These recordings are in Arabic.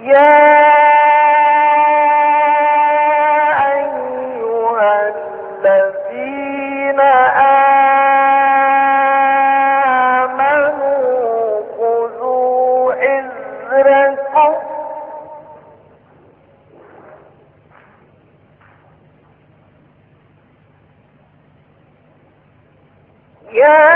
يا أيها الذين آمنوا خذوا عذركم. يا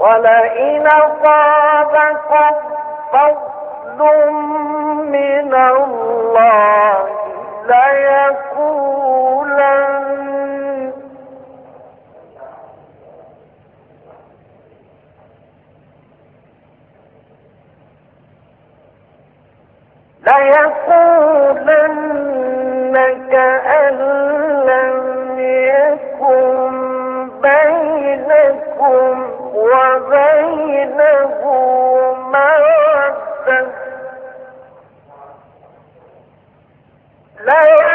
ولئن أصابكم فضل من الله ليقولن ليقولن كأن وبينه مودة. ليقولن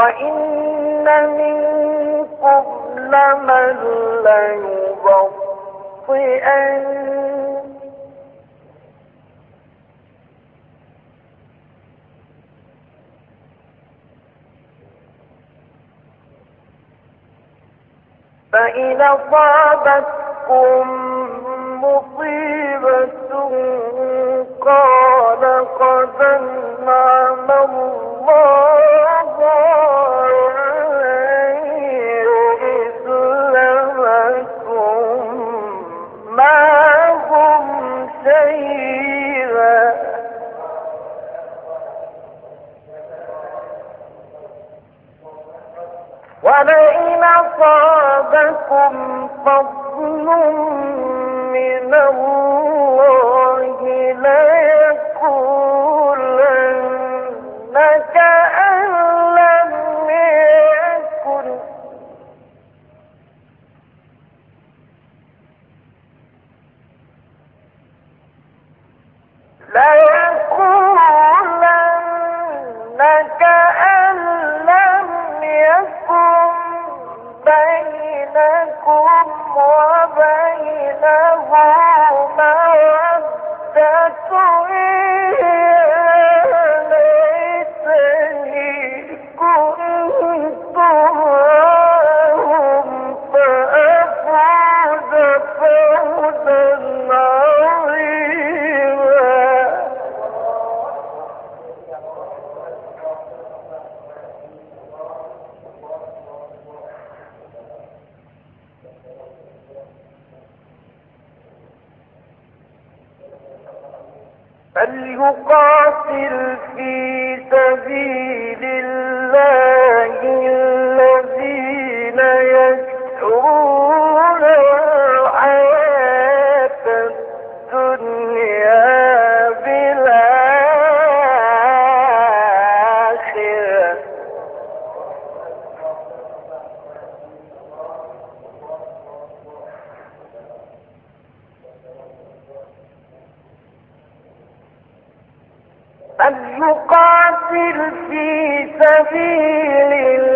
وإن منكم لمن ليبطئن فإن أصابتكم مصيبة قال قد أنعم الله أصابكم فضل من الله ليقولن كأن لم يكن. ليقولن يقاتل في سبيل الله. سبيل الله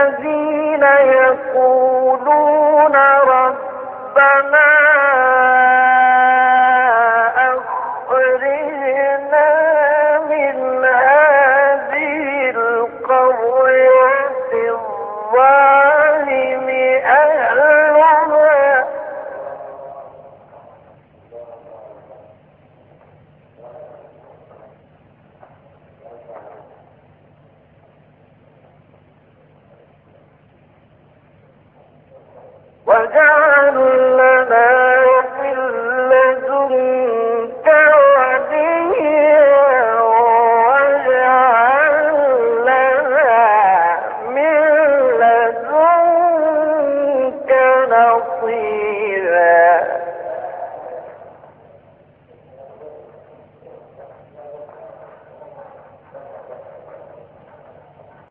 الذين يقولون ربنا أخرجنا